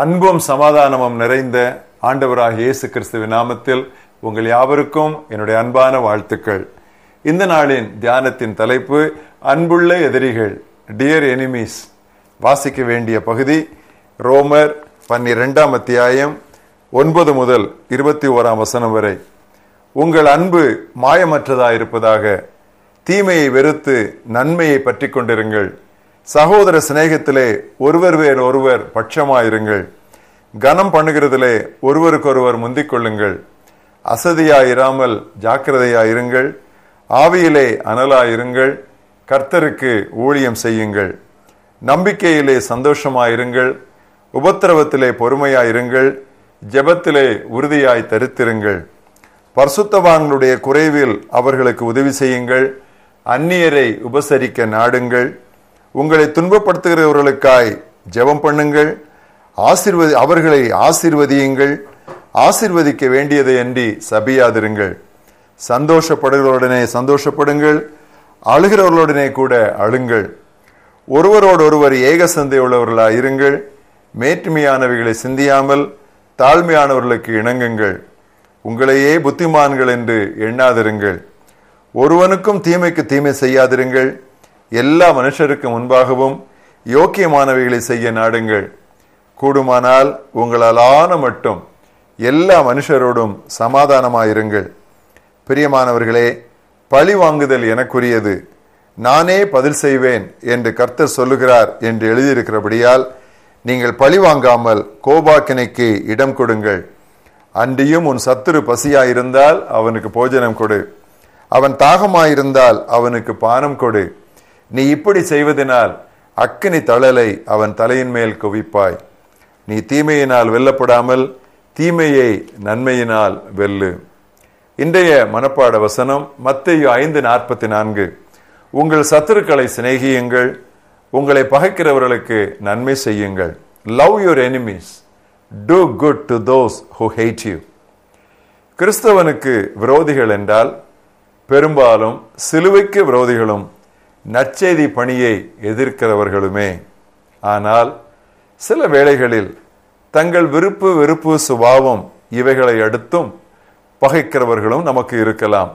அன்பும் சமாதானமும் நிறைந்த ஆண்டவராக இயேசு கிறிஸ்துவின் நாமத்தில் உங்கள் யாவருக்கும் என்னுடைய அன்பான வாழ்த்துக்கள். இந்த நாளின் தியானத்தின் தலைப்பு அன்புள்ள எதிரிகள் டியர் எனிமீஸ் வாசிக்க வேண்டிய பகுதி ரோமர் பன்னிரெண்டாம் அத்தியாயம் ஒன்பது முதல் இருபத்தி ஓராம் வசனம் வரை. உங்கள் அன்பு மாயமற்றதாயிருப்பதாக தீமையை வெறுத்து நன்மையை பற்றி கொண்டிருங்கள். சகோதர சிநேகத்திலே ஒருவர் வேறு ஒருவர் பட்சமாயிருங்கள். கனம் பண்ணுகிறதிலே ஒருவருக்கொருவர் முந்திக் கொள்ளுங்கள் அசதியாயிராமல் ஜாக்கிரதையாயிருங்கள். ஆவியிலே அனலாயிருங்கள். கர்த்தருக்கு ஊழியம் செய்யுங்கள். நம்பிக்கையிலே சந்தோஷமாயிருங்கள். உபத்திரவத்திலே பொறுமையாயிருங்கள். ஜெபத்திலே உறுதியாய் தரித்திருங்கள். பர்சுத்தவான்களுடைய குறைவில் அவர்களுக்கு உதவி செய்யுங்கள். அந்நியரை உபசரிக்க நாடுங்கள். உங்களை துன்பப்படுத்துகிறவர்களுக்காய் ஜெபம் பண்ணுங்கள். ஆசிர்வதி அவர்களை ஆசிர்வதியுங்கள். ஆசிர்வதிக்க வேண்டியதை அன்றி சபியாதிருங்கள். சந்தோஷப்படுகிறவருடனே சந்தோஷப்படுங்கள். அழுகிறவர்களுடனே கூட அழுங்கள். ஒருவரோடு ஒருவர் ஏக சந்தை உள்ளவர்களாக இருங்கள் மேற்றுமையானவைகளை சிந்தியாமல் தாழ்மையானவர்களுக்கு இணங்குங்கள். உங்களையே புத்திமான்கள் என்று எண்ணாதிருங்கள். ஒருவனுக்கும் தீமைக்கு தீமை செய்யாதிருங்கள். எல்லா மனுஷருக்கு முன்பாகவும் யோக்கியமானவைகளை செய்ய நாடுங்கள். கூடுமானால் உங்களாலான மட்டும் எல்லா மனுஷரோடும் சமாதானமாயிருங்கள். பிரியமானவர்களே பழி வாங்குதல் எனக்குரியது. நானே பதில் செய்வேன் என்று கர்த்தர் சொல்லுகிறார் என்று எழுதியிருக்கிறபடியால் நீங்கள் பழி வாங்காமல் கோபாக்கினைக்கு இடம் கொடுங்கள். அன்றியும் உன் சத்துரு பசியாயிருந்தால் அவனுக்கு போஜனம் கொடு. அவன் தாகமாயிருந்தால் அவனுக்கு பானம் கொடு. நீ இப்படி செய்வதனால் அக்கினி தழலை அவன் தலையின் மேல் குவிப்பாய். நீ தீமையினால் வெல்லப்படாமல் தீமையை நன்மையினால் வெல்லு. இன்றைய மனப்பாட வசனம் மத்தையோ ஐந்து நாற்பத்தி நான்கு. உங்கள் சத்துருக்களை சிநேகியுங்கள். உங்களை பகைக்கிறவர்களுக்கு நன்மை செய்யுங்கள். Love your enemies do good to those who hate you கிறிஸ்தவனுக்கு விரோதிகள் என்றால் பெரும்பாலும் சிலுவைக்கு விரோதிகளும் நற்செய்தி பணியை எதிர்க்கிறவர்களுமே ஆனால் சில வேளைகளில் தங்கள் விருப்பு வெறுப்பு சுபாவம் இவைகளை அடுத்தும் பகைக்கிறவர்களும் நமக்கு இருக்கலாம்.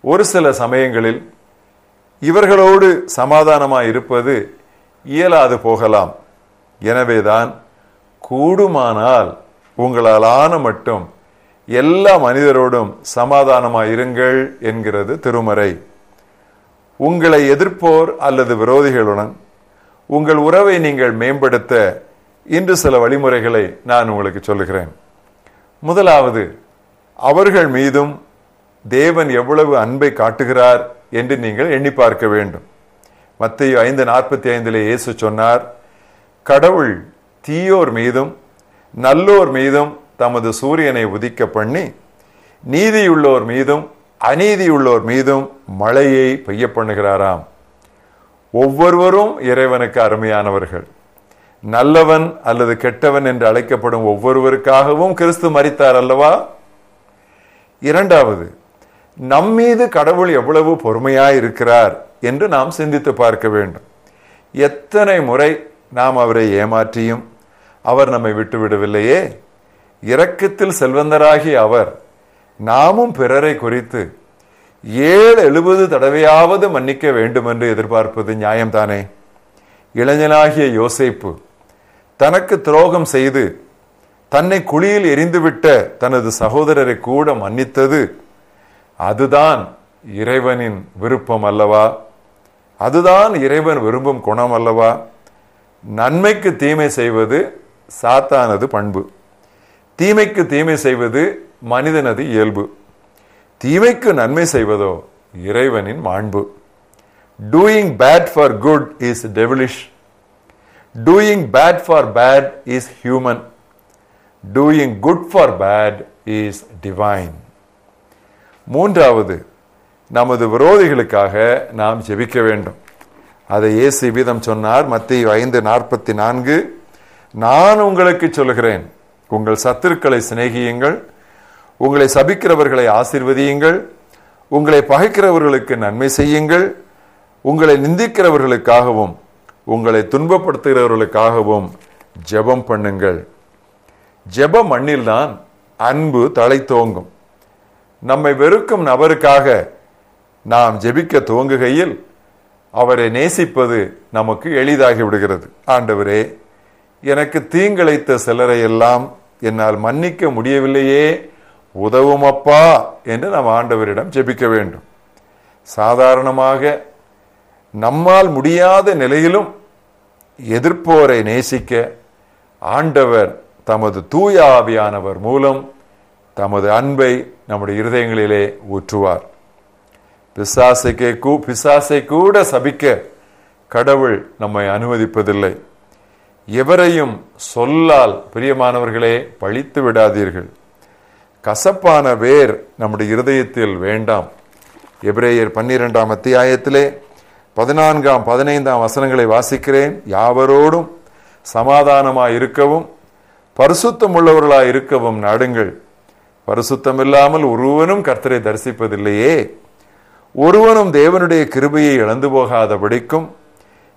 ஒரு சில சமயங்களில் இவர்களோடு சமாதானமாக இருப்பது இயலாது போகலாம். எனவேதான் கூடுமானால் உங்களாலான மட்டும் எல்லா மனிதரோடும் சமாதானமாக இருங்கள் என்கிறது திருமறை. உங்களை எதிர்ப்போர் அல்லது விரோதிகளுடன் உங்கள் உறவை நீங்கள் மேம்படுத்த இன்று சில வழிமுறைகளை நான் உங்களுக்கு சொல்லுகிறேன். முதலாவது அவர்கள் மீதும் தேவன் எவ்வளவு அன்பை காட்டுகிறார் என்று நீங்கள் எண்ணி பார்க்க வேண்டும். மத்திய ஐந்து நாற்பத்தி ஐந்திலே இயேசு சொன்னார் கடவுள் தீயோர் மீதும் நல்லோர் மீதும் தமது சூரியனை உதிக்க பண்ணி நீதியுள்ளோர் மீதும் அநீதியுள்ளோர் மீதும் மழையை பெய்ய பண்ணுகிறாராம் ஒவ்வொருவரும் இறைவனுக்கு அருமையானவர்கள். நல்லவன் அல்லது கெட்டவன் என்று அழைக்கப்படும் ஒவ்வொருவருக்காகவும் கிறிஸ்து மறித்தார் அல்லவா? இரண்டாவது நம்மீது கடவுள் எவ்வளவு பொறுமையாய் இருக்கிறார் என்று நாம் சிந்தித்து பார்க்க வேண்டும். எத்தனை முறை நாம் அவரை ஏமாற்றியும் அவர் நம்மை விட்டு விடவில்லையே இரக்கத்தில் செல்வந்தராகி அவர் நாமும் பிறரை குறித்து ஏழு எழுபது தடவையாவது மன்னிக்க வேண்டும் என்று எதிர்பார்ப்பது நியாயம்தானே? இளைஞனாகிய யோசைப்பு தனக்கு துரோகம் செய்து தன்னை குழியில் எரிந்துவிட்ட தனது சகோதரரை கூட மன்னித்தது அதுதான் இறைவனின் விருப்பம் அல்லவா? அதுதான் இறைவன் விரும்பும் குணம் அல்லவா? நன்மைக்கு தீமை செய்வது சாத்தானது பண்பு. தீமைக்கு தீமை செய்வது மனிதனது இயல்பு. தீமைக்கு நன்மை செய்வதோ இறைவனின் மாண்பு. Doing bad for good is devilish doing bad for bad is human doing good for bad is divine மூன்றாவது நமது விரோதிகளுக்காக நாம் ஜெபிக்க வேண்டும். அதை இயேசு வீதம் சொன்னார் மத்திய ஐந்து நாற்பத்தி நான்கு. நான் உங்களுக்கு சொல்லுகிறேன் உங்கள் சத்துருக்களை சிநேகியுங்கள் உங்களை சபிக்கிறவர்களை ஆசிர்வதியுங்கள். உங்களை பகைக்கிறவர்களுக்கு நன்மை செய்யுங்கள். உங்களை நிந்திக்கிறவர்களுக்காகவும் உங்களை துன்பப்படுத்துகிறவர்களுக்காகவும் ஜெபம் பண்ணுங்கள். ஜெப மண்ணில்தான் அன்பு தலை தோங்கும் நம்மை வெறுக்கும் நபருக்காக நாம் ஜெபிக்க துவங்குகையில் அவரை நேசிப்பது நமக்கு எளிதாகி விடுகிறது. ஆண்டவரே எனக்கு தீங்கிழைத்த சிலரை எல்லாம் என்னால் மன்னிக்க முடியவில்லையே. உதவும் அப்பா என்று நாம் ஆண்டவரிடம் ஜெபிக்க வேண்டும். சாதாரணமாக நம்மால் முடியாத நிலையிலும் எதிர்ப்போரை நேசிக்க ஆண்டவர் தமது தூய ஆவியானவர் மூலம் தமது அன்பை நம்முடைய இருதயங்களிலே ஊற்றுவார். பிசாசைக்கே கூ பிசாசை கூட சபிக்க கடவுள் நம்மை அனுமதிப்பதில்லை. எவரையும் சொல்லால் பிரியமானவர்களே பழித்து விடாதீர்கள். கசப்பான வேர் நம்முடைய இருதயத்தில் வேண்டாம். எபிரேயர் பன்னிரெண்டாம் அத்தியாயத்திலே பதினான்காம் பதினைந்தாம் வசனங்களை வாசிக்கிறேன். யாவரோடும் சமாதானமாய் இருக்கவும் பரிசுத்தம் உள்ளவர்களாய் இருக்கவும் நாடுங்கள். பரிசுத்தம் இல்லாமல் ஒருவனும் கர்த்தரை தரிசிப்பதில்லையே. ஒருவனும் தேவனுடைய கிருபையை இழந்து போகாதபடிக்கும்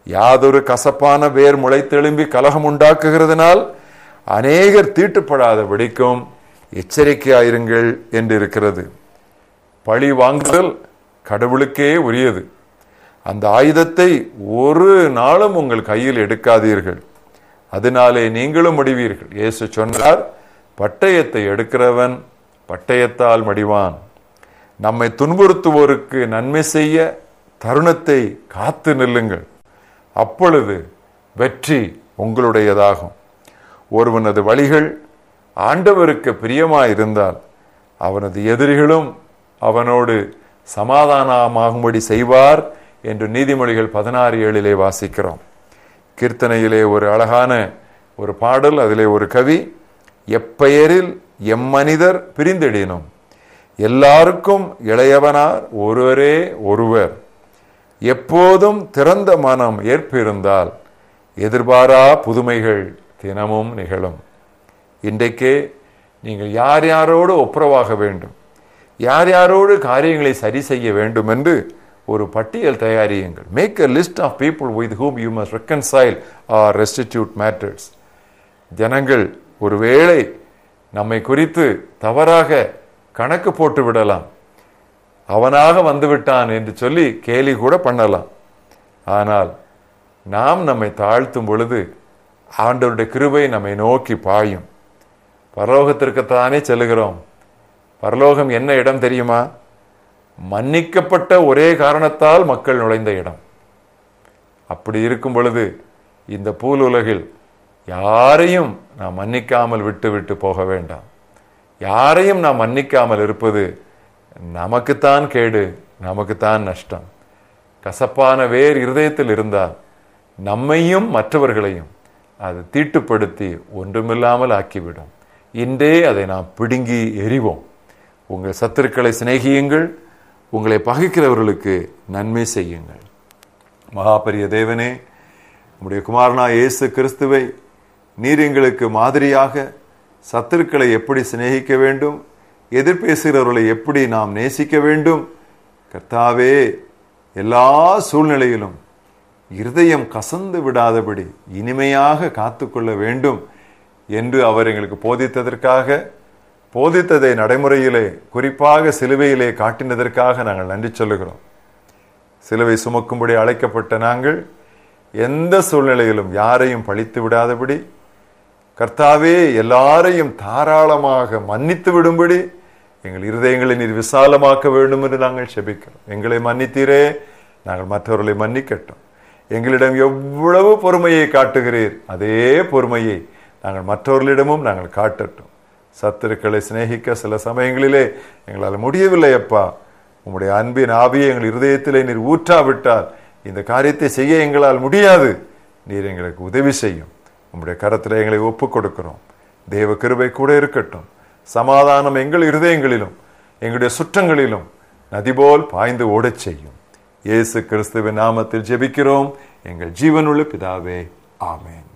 யாதொரு கசப்பான வேர் முளைத்தெழும்பி கலகம் உண்டாக்குகிறதுனால் அநேகர் தீட்டுப்படாதபடிக்கும் எச்சரிக்கையாயிருங்கள் என்று இருக்கிறது பழி வாங்குதல் கடவுளுக்கே உரியது. அந்த ஆயுதத்தை ஒரு நாளும் உங்கள் கையில் எடுக்காதீர்கள். அதனாலே நீங்களும் முடிவீர்கள். இயேசு சொன்னார் பட்டயத்தை எடுக்கிறவன் பட்டயத்தால் மடிவான். நம்மை துன்புறுத்துவோருக்கு நன்மை செய்ய தருணத்தை காத்து நில்லுங்கள். அப்பொழுது வெற்றி உங்களுடையதாகும். ஒருவனது வழிகள் ஆண்டவருக்கு பிரியமாயிருந்தால் அவனது எதிரிகளும் அவனோடு சமாதானமாகும்படி செய்வார் என்று நீதிமொழிகள் பதினாறு ஏழிலே வாசிக்கிறோம். கீர்த்தனையிலே ஒரு அழகான ஒரு பாடல் அதிலே ஒரு கவி எப்பெயரில் எம்மனிதர் பிரிந்திடினும்? எல்லாருக்கும் இளையவனார் ஒருவரே ஒருவர். எப்போதும் திறந்த மனம் ஏற்பிருந்தால் எதிர்பாரா புதுமைகள் தினமும் நிகழும். இன்றைக்கே நீங்கள் யார் யாரோடு ஒப்புரவாக வேண்டும்? யார் யாரோடு காரியங்களை சரி செய்ய வேண்டும் என்று ஒரு பட்டியல் தயாரியுங்கள். Make a list of people with whom you must reconcile or restitute matters ஜனங்கள் ஒருவேளை நம்மை குறித்து தவறாக கணக்கு போட்டு விடலாம். அவனாக வந்துவிட்டான் என்று சொல்லி கேலி கூட பண்ணலாம். ஆனால் நாம் நம்மை தாழ்த்தும் பொழுது ஆண்டவருடைய கிருபை நம்மை நோக்கி பாயும். பரலோகத்திற்குத்தானே செல்லுகிறோம். பரலோகம் என்ன இடம் தெரியுமா? மன்னிக்கப்பட்ட ஒரே காரணத்தால் மக்கள் நுழைந்த இடம். அப்படி இருக்கும் பொழுது இந்த பூல் உலகில் யாரையும் நாம் மன்னிக்காமல் விட்டு விட்டு போக வேண்டாம். யாரையும் நாம் மன்னிக்காமல் இருப்பது நமக்குத்தான் கேடு நமக்குத்தான் நஷ்டம். கசப்பான வேர் இருதயத்தில் இருந்தால் நம்மையும் மற்றவர்களையும் அது தீட்டுப்படுத்தி ஒன்றுமில்லாமல் ஆக்கிவிடும். இன்றே அதை நாம் பிடுங்கி எறிவோம். உங்கள் சத்துருக்களை சிநேகியுங்கள். உங்களை பகைக்கிறவர்களுக்கு நன்மை செய்யுங்கள். மகாபரிய தேவனே நம்முடைய குமாரனா இயேசு கிறிஸ்துவை நீர் எங்களுக்கு மாதிரியாக சத்துருக்களை எப்படி சிநேகிக்க வேண்டும் எதிர்பேசுகிறவர்களை எப்படி நாம் நேசிக்க வேண்டும் கர்த்தாவே எல்லா சூழ்நிலையிலும் இருதயம் கசந்து விடாதபடி இனிமையாக காத்துக்கொள்ள வேண்டும். என்று அவர் எங்களுக்கு போதித்ததற்காக போதித்ததை நடைமுறையிலே குறிப்பாக சிலுவையிலே காட்டினதற்காக நாங்கள் நன்றி சொல்லுகிறோம். சிலுவை சுமக்கும்படி அழைக்கப்பட்ட நாங்கள் எந்த சூழ்நிலையிலும் யாரையும் பழித்து விடாதபடி கர்த்தாவே எல்லாரையும் தாராளமாக மன்னித்து விடும்படி எங்கள் இருதயங்களை நீர் விசாலமாக்க வேண்டும் என்று நாங்கள் செபிக்கிறோம். எங்களை மன்னித்தீரே நாங்கள் மற்றவர்களை மன்னிக்கட்டும். எங்களிடம் எவ்வளவு பொறுமையை காட்டுகிறீர் அதே பொறுமையை நாங்கள் மற்றவர்களிடமும் நாங்கள் காட்டட்டும். சத்துருக்களை சிநேகிக்க சில சமயங்களிலே எங்களால் முடியவில்லை அப்பா. உம்முடைய அன்பின் ஆவியை எங்கள் இருதயத்திலே நீர் ஊற்றாவிட்டால் இந்த காரியத்தை செய்ய எங்களால் முடியாது. நீர் எங்களுக்கு உதவி செய்யும். உம்முடைய கரத்தில் எங்களை ஒப்புக் கொடுக்கிறோம். தேவ கிருபை கூட இருக்கட்டும். சமாதானம் எங்கள் இருதயங்களிலும் எங்களுடைய சுற்றங்களிலும் நதிபோல் பாய்ந்து ஓடச் செய்யும். இயேசு கிறிஸ்துவின் நாமத்தில் ஜெபிக்கிறோம். எங்கள் ஜீவனுள்ள பிதாவே ஆமேன்.